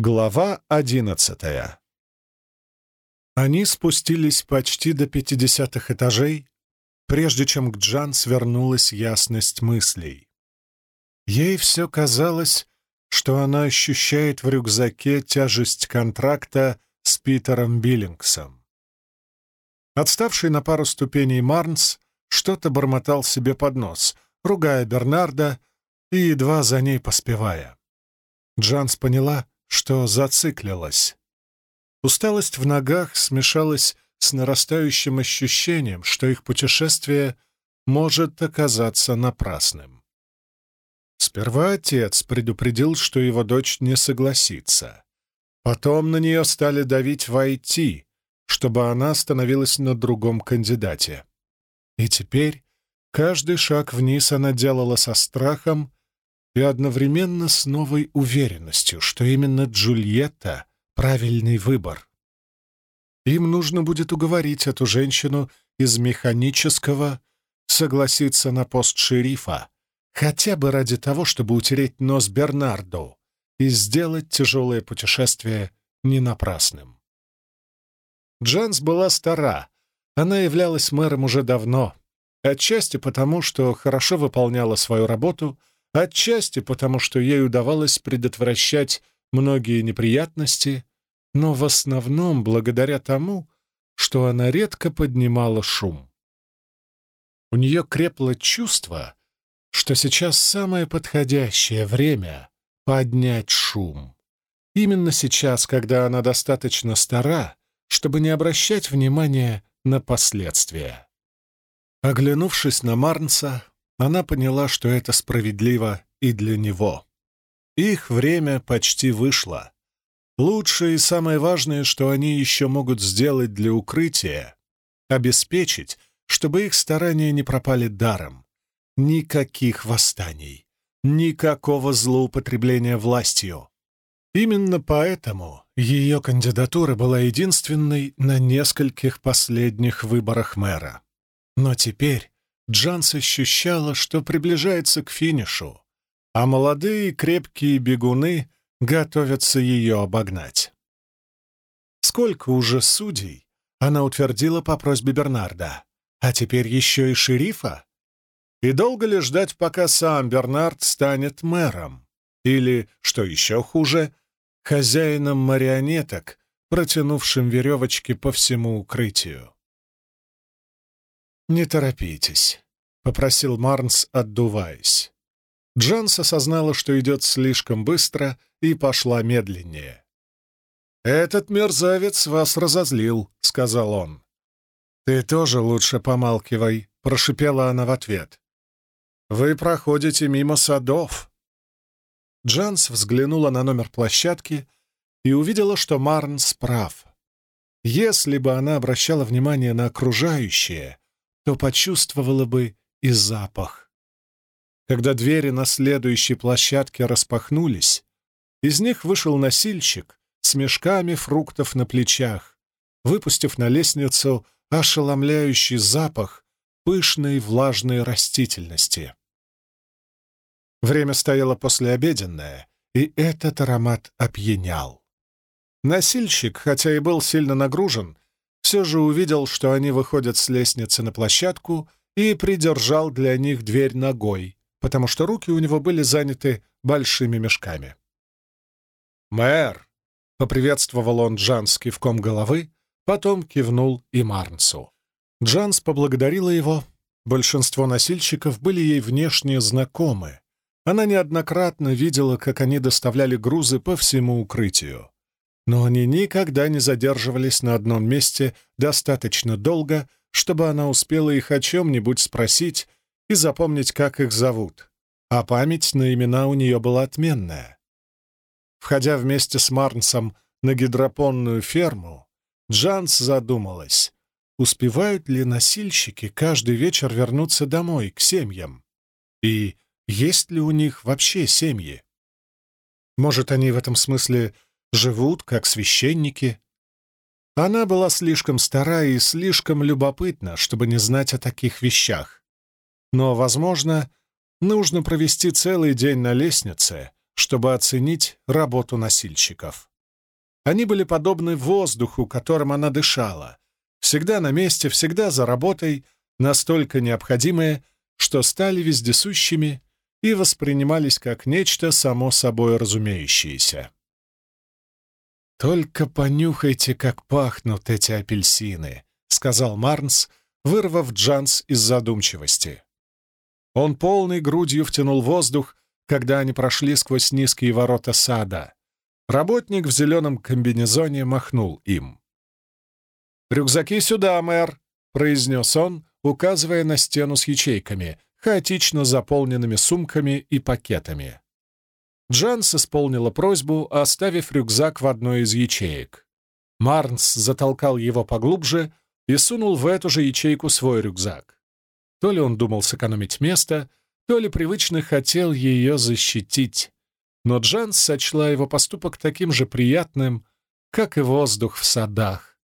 Глава одиннадцатая Они спустились почти до пятидесятых этажей, прежде чем к Джан свернулась ясность мыслей. Ей все казалось, что она ощущает в рюкзаке тяжесть контракта с Питером Биллингсом. Отставший на пару ступеней Марнс что-то бормотал себе под нос, ругая Бернарда и едва за ней поспевая. Джанс поняла, что зациклилась. Усталость в ногах смешалась с нарастающим ощущением, что их путешествие может оказаться напрасным. Сперва отец предупредил, что его дочь не согласится. Потом на нее стали давить войти, чтобы она остановилась на другом кандидате. И теперь каждый шаг вниз она делала со страхом и одновременно с новой уверенностью, что именно Джульетта — правильный выбор. Им нужно будет уговорить эту женщину из механического согласиться на пост шерифа, хотя бы ради того, чтобы утереть нос Бернарду и сделать тяжелое путешествие не напрасным. Джанс была стара, она являлась мэром уже давно, отчасти потому, что хорошо выполняла свою работу, отчасти потому, что ей удавалось предотвращать многие неприятности, но в основном благодаря тому, что она редко поднимала шум. У нее крепло чувство, что сейчас самое подходящее время поднять шум. Именно сейчас, когда она достаточно стара, чтобы не обращать внимания на последствия. Оглянувшись на Марнса, она поняла, что это справедливо и для него. Их время почти вышло. Лучшее и самое важное, что они еще могут сделать для укрытия — обеспечить, чтобы их старания не пропали даром. Никаких восстаний, никакого злоупотребления властью. Именно поэтому ее кандидатура была единственной на нескольких последних выборах мэра. Но теперь Джанс ощущала, что приближается к финишу, а молодые крепкие бегуны готовятся ее обогнать. Сколько уже судей она утвердила по просьбе Бернарда, а теперь еще и шерифа? И долго ли ждать, пока сам Бернард станет мэром? Или, что еще хуже, хозяином марионеток, протянувшим веревочки по всему укрытию? «Не торопитесь», — попросил Марнс, отдуваясь. Джанс осознала, что идет слишком быстро, и пошла медленнее. «Этот мерзавец вас разозлил», — сказал он. «Ты тоже лучше помалкивай», — прошипела она в ответ. «Вы проходите мимо садов». Джанс взглянула на номер площадки и увидела, что Марнс прав. Если бы она обращала внимание на окружающее, то почувствовала бы и запах. Когда двери на следующей площадке распахнулись, из них вышел носильщик с мешками фруктов на плечах, выпустив на лестницу ошеломляющий запах пышной влажной растительности. Время стояло послеобеденное, и этот аромат опьянял. Носильщик, хотя и был сильно нагружен, все же увидел, что они выходят с лестницы на площадку и придержал для них дверь ногой, потому что руки у него были заняты большими мешками. «Мэр!» — поприветствовал он Джанс кивком головы, потом кивнул и Марнсу. Джанс поблагодарила его. Большинство носильщиков были ей внешне знакомы. Она неоднократно видела, как они доставляли грузы по всему укрытию но они никогда не задерживались на одном месте достаточно долго, чтобы она успела их о чем-нибудь спросить и запомнить, как их зовут. А память на имена у нее была отменная. Входя вместе с Марнсом на гидропонную ферму, Джанс задумалась, успевают ли носильщики каждый вечер вернуться домой, к семьям? И есть ли у них вообще семьи? Может, они в этом смысле живут как священники. Она была слишком стара и слишком любопытна, чтобы не знать о таких вещах. Но, возможно, нужно провести целый день на лестнице, чтобы оценить работу носильщиков. Они были подобны воздуху, которым она дышала. Всегда на месте, всегда за работой, настолько необходимые, что стали вездесущими и воспринимались как нечто само собой разумеющееся. «Только понюхайте, как пахнут эти апельсины», — сказал Марнс, вырвав Джанс из задумчивости. Он полной грудью втянул воздух, когда они прошли сквозь низкие ворота сада. Работник в зеленом комбинезоне махнул им. «Рюкзаки сюда, мэр!» — произнес он, указывая на стену с ячейками, хаотично заполненными сумками и пакетами. Джанс исполнила просьбу, оставив рюкзак в одной из ячеек. Марнс затолкал его поглубже и сунул в эту же ячейку свой рюкзак. То ли он думал сэкономить место, то ли привычно хотел ее защитить. Но Джанс сочла его поступок таким же приятным, как и воздух в садах.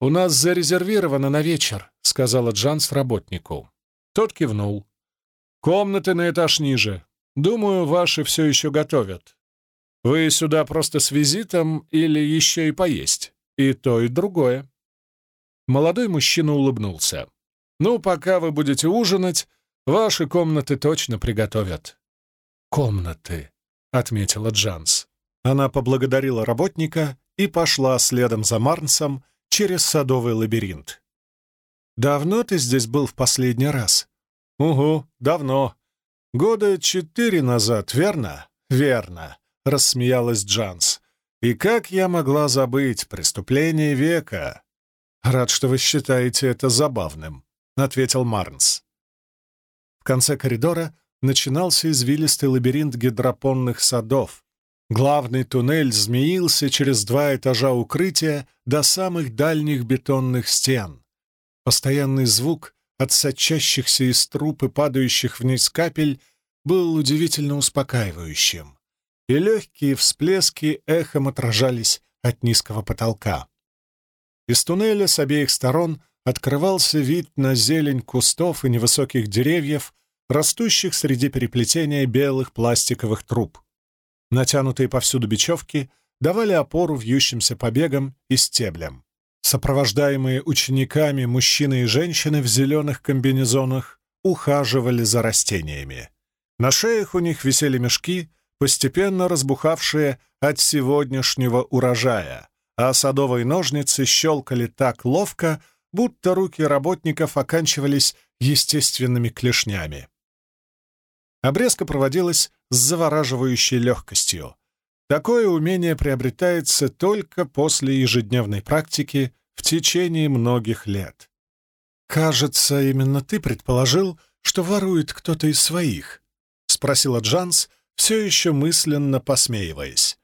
«У нас зарезервировано на вечер», — сказала Джанс работнику. Тот кивнул. «Комнаты на этаж ниже. Думаю, ваши все еще готовят. Вы сюда просто с визитом или еще и поесть? И то, и другое». Молодой мужчина улыбнулся. «Ну, пока вы будете ужинать, ваши комнаты точно приготовят». «Комнаты», — отметила Джанс. Она поблагодарила работника и пошла следом за Марнсом через садовый лабиринт. «Давно ты здесь был в последний раз?» «Угу, давно. Года четыре назад, верно?» «Верно», — рассмеялась Джанс. «И как я могла забыть преступление века?» «Рад, что вы считаете это забавным», — ответил Марнс. В конце коридора начинался извилистый лабиринт гидропонных садов. Главный туннель змеился через два этажа укрытия до самых дальних бетонных стен. Постоянный звук от сочащихся из труб и падающих вниз капель был удивительно успокаивающим, и легкие всплески эхом отражались от низкого потолка. Из туннеля с обеих сторон открывался вид на зелень кустов и невысоких деревьев, растущих среди переплетения белых пластиковых труб. Натянутые повсюду бечевки давали опору вьющимся побегам и стеблям. Сопровождаемые учениками мужчины и женщины в зеленых комбинезонах ухаживали за растениями. На шеях у них висели мешки, постепенно разбухавшие от сегодняшнего урожая, а садовые ножницы щелкали так ловко, будто руки работников оканчивались естественными клешнями. Обрезка проводилась с завораживающей легкостью. Такое умение приобретается только после ежедневной практики в течение многих лет. «Кажется, именно ты предположил, что ворует кто-то из своих», — спросила Джанс, все еще мысленно посмеиваясь.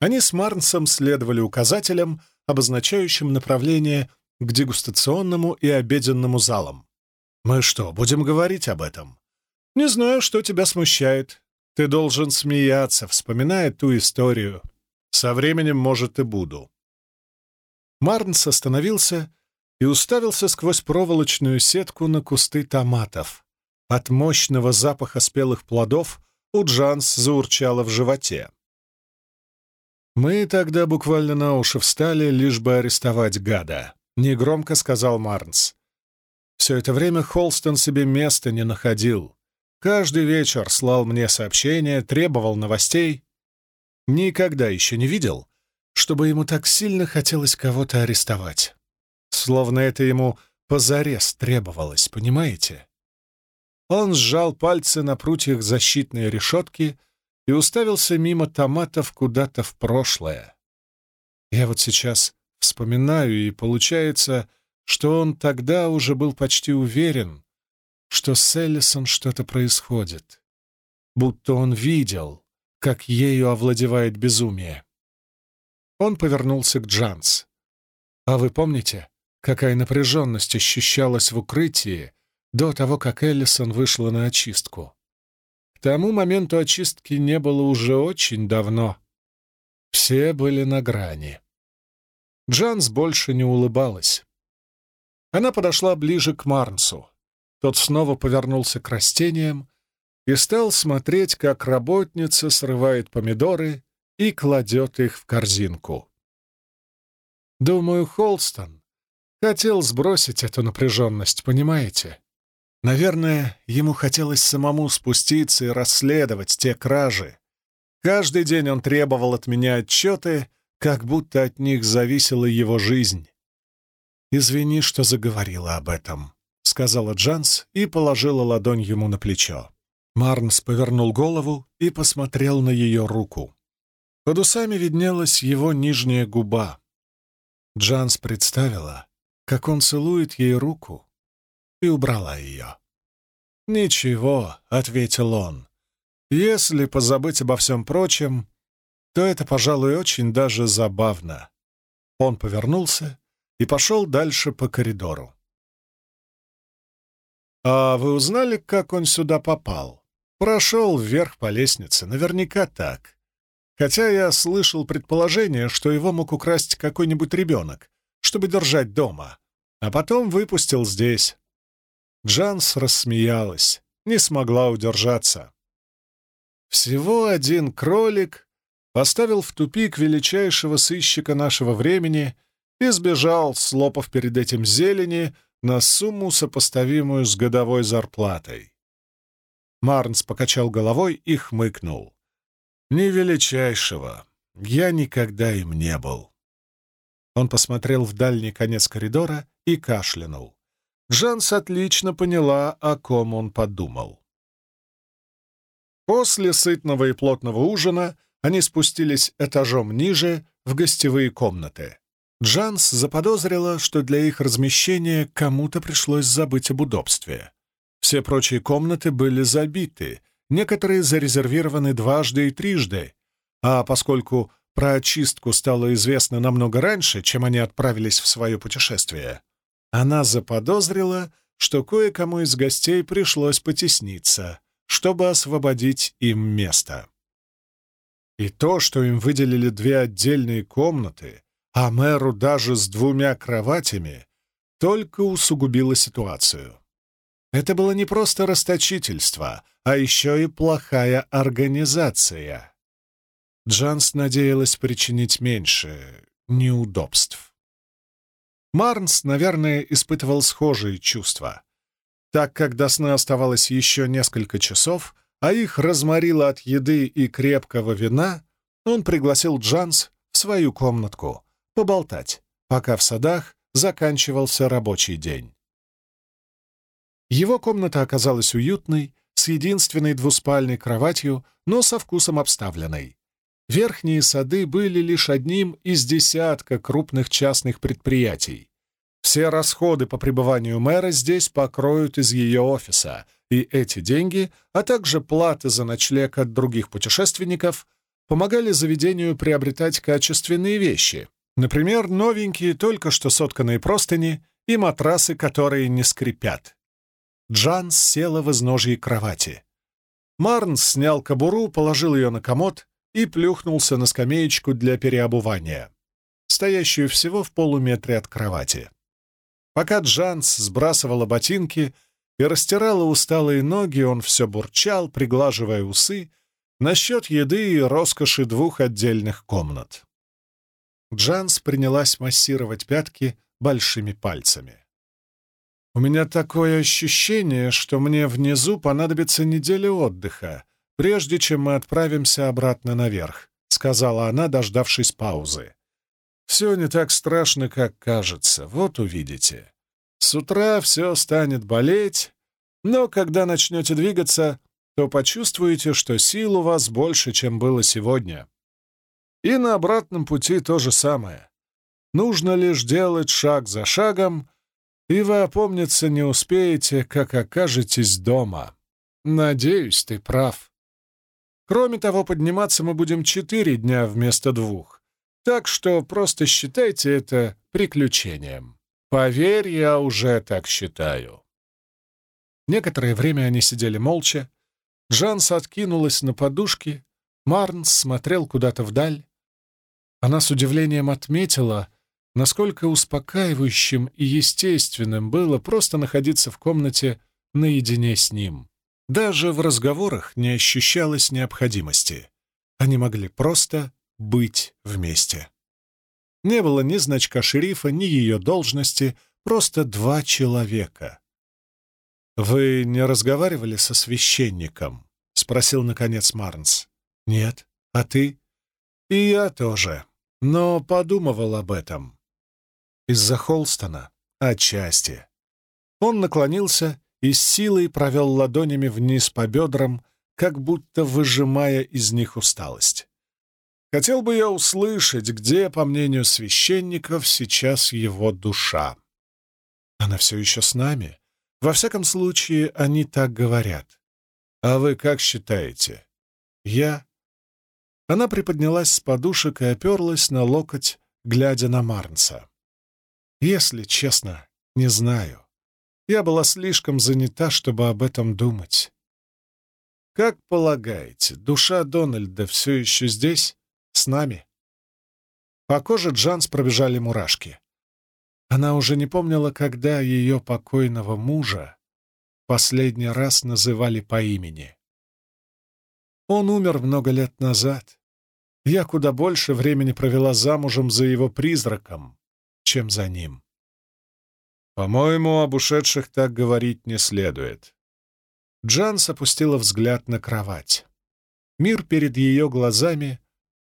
Они с Марнсом следовали указателям, обозначающим направление к дегустационному и обеденному залам. «Мы что, будем говорить об этом?» «Не знаю, что тебя смущает. Ты должен смеяться, вспоминая ту историю. Со временем, может, и буду». Марнс остановился и уставился сквозь проволочную сетку на кусты томатов. От мощного запаха спелых плодов у Джанс заурчало в животе. «Мы тогда буквально на уши встали, лишь бы арестовать гада», — негромко сказал Марнс. Все это время Холстон себе места не находил. Каждый вечер слал мне сообщения, требовал новостей. Никогда еще не видел, чтобы ему так сильно хотелось кого-то арестовать. Словно это ему позарез требовалось, понимаете? Он сжал пальцы на прутьях защитной решетки и уставился мимо томатов куда-то в прошлое. Я вот сейчас вспоминаю, и получается, что он тогда уже был почти уверен, что с Эллисон что-то происходит, будто он видел, как ею овладевает безумие. Он повернулся к Джанс. «А вы помните, какая напряженность ощущалась в укрытии до того, как Эллисон вышла на очистку? К тому моменту очистки не было уже очень давно. Все были на грани». Джанс больше не улыбалась. Она подошла ближе к Марнсу. Тот снова повернулся к растениям и стал смотреть, как работница срывает помидоры и кладет их в корзинку. Думаю, Холстон хотел сбросить эту напряженность, понимаете? Наверное, ему хотелось самому спуститься и расследовать те кражи. Каждый день он требовал от меня отчеты, как будто от них зависела его жизнь. «Извини, что заговорила об этом», — сказала Джанс и положила ладонь ему на плечо. Марнс повернул голову и посмотрел на ее руку. Под усами виднелась его нижняя губа. Джанс представила, как он целует ей руку, и убрала ее. «Ничего», — ответил он, — «если позабыть обо всем прочем, то это, пожалуй, очень даже забавно». Он повернулся и пошел дальше по коридору. «А вы узнали, как он сюда попал?» «Прошел вверх по лестнице, наверняка так. Хотя я слышал предположение, что его мог украсть какой-нибудь ребенок, чтобы держать дома, а потом выпустил здесь». Джанс рассмеялась, не смогла удержаться. Всего один кролик поставил в тупик величайшего сыщика нашего времени и сбежал, слопав перед этим зелени, на сумму, сопоставимую с годовой зарплатой. Марнс покачал головой и хмыкнул. «Не величайшего. Я никогда им не был». Он посмотрел в дальний конец коридора и кашлянул. Джанс отлично поняла, о ком он подумал. После сытного и плотного ужина они спустились этажом ниже в гостевые комнаты. Джанс заподозрила, что для их размещения кому-то пришлось забыть об удобстве. Все прочие комнаты были забиты, некоторые зарезервированы дважды и трижды, а поскольку про очистку стало известно намного раньше, чем они отправились в свое путешествие, она заподозрила, что кое-кому из гостей пришлось потесниться, чтобы освободить им место. И то, что им выделили две отдельные комнаты, а мэру даже с двумя кроватями, только усугубило ситуацию. Это было не просто расточительство, а еще и плохая организация. Джанс надеялась причинить меньше неудобств. Марнс, наверное, испытывал схожие чувства. Так как до сна оставалось еще несколько часов, а их разморило от еды и крепкого вина, он пригласил Джанс в свою комнатку поболтать, пока в садах заканчивался рабочий день. Его комната оказалась уютной, с единственной двуспальной кроватью, но со вкусом обставленной. Верхние сады были лишь одним из десятка крупных частных предприятий. Все расходы по пребыванию мэра здесь покроют из ее офиса, и эти деньги, а также платы за ночлег от других путешественников, помогали заведению приобретать качественные вещи, например, новенькие только что сотканные простыни и матрасы, которые не скрипят. Джанс села в изножье кровати. Марнс снял кобуру, положил ее на комод и плюхнулся на скамеечку для переобувания, стоящую всего в полуметре от кровати. Пока Джанс сбрасывала ботинки и растирала усталые ноги, он все бурчал, приглаживая усы, насчет еды и роскоши двух отдельных комнат. Джанс принялась массировать пятки большими пальцами. У меня такое ощущение, что мне внизу понадобится неделя отдыха, прежде чем мы отправимся обратно наверх», — сказала она, дождавшись паузы. «Все не так страшно, как кажется, вот увидите. С утра все станет болеть, но когда начнете двигаться, то почувствуете, что сил у вас больше, чем было сегодня. И на обратном пути то же самое. Нужно лишь делать шаг за шагом, и вы опомниться не успеете, как окажетесь дома. Надеюсь, ты прав. Кроме того, подниматься мы будем четыре дня вместо двух, так что просто считайте это приключением. Поверь, я уже так считаю. Некоторое время они сидели молча. Джанс откинулась на подушки, Марнс смотрел куда-то вдаль. Она с удивлением отметила, насколько успокаивающим и естественным было просто находиться в комнате наедине с ним. Даже в разговорах не ощущалось необходимости. Они могли просто быть вместе. Не было ни значка шерифа, ни ее должности, просто два человека. «Вы не разговаривали со священником?» — спросил, наконец, Марнс. «Нет. А ты?» «И я тоже. Но подумывал об этом». «Из-за Холстона?» «Отчасти». Он наклонился и с силой провел ладонями вниз по бедрам, как будто выжимая из них усталость. Хотел бы я услышать, где, по мнению священников, сейчас его душа. Она все еще с нами. Во всяком случае, они так говорят. А вы как считаете? Я? Она приподнялась с подушек и оперлась на локоть, глядя на Марнса. Если честно, не знаю. Я была слишком занята, чтобы об этом думать. Как полагаете, душа Дональда все еще здесь, с нами? По коже Джанс пробежали мурашки. Она уже не помнила, когда ее покойного мужа последний раз называли по имени. Он умер много лет назад. Я куда больше времени провела замужем за его призраком, чем за ним. По-моему, об ушедших так говорить не следует. Джанс опустила взгляд на кровать. Мир перед ее глазами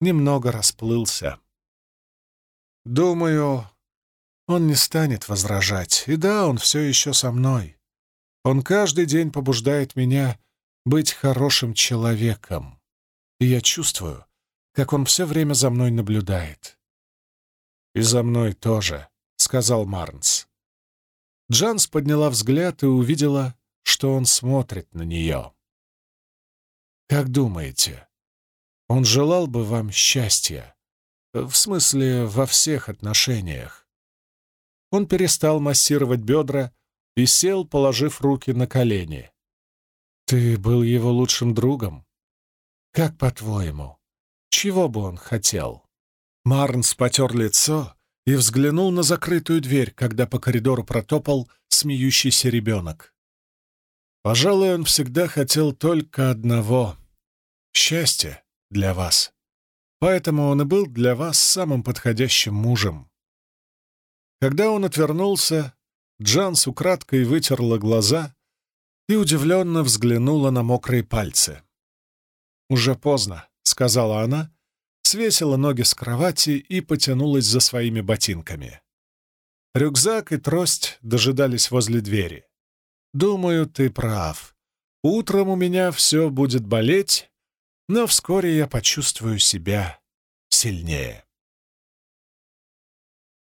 немного расплылся. Думаю, он не станет возражать. И да, он все еще со мной. Он каждый день побуждает меня быть хорошим человеком. И я чувствую, как он все время за мной наблюдает. «И за мной тоже», — сказал Марнс. Джанс подняла взгляд и увидела, что он смотрит на нее. «Как думаете, он желал бы вам счастья? В смысле, во всех отношениях?» Он перестал массировать бедра и сел, положив руки на колени. «Ты был его лучшим другом? Как по-твоему, чего бы он хотел?» Марнс потер лицо и взглянул на закрытую дверь, когда по коридору протопал смеющийся ребенок. Пожалуй, он всегда хотел только одного — счастья для вас. Поэтому он и был для вас самым подходящим мужем. Когда он отвернулся, Джанс украдкой вытерла глаза и удивленно взглянула на мокрые пальцы. «Уже поздно», — сказала она, свесила ноги с кровати и потянулась за своими ботинками. Рюкзак и трость дожидались возле двери. «Думаю, ты прав. Утром у меня все будет болеть, но вскоре я почувствую себя сильнее».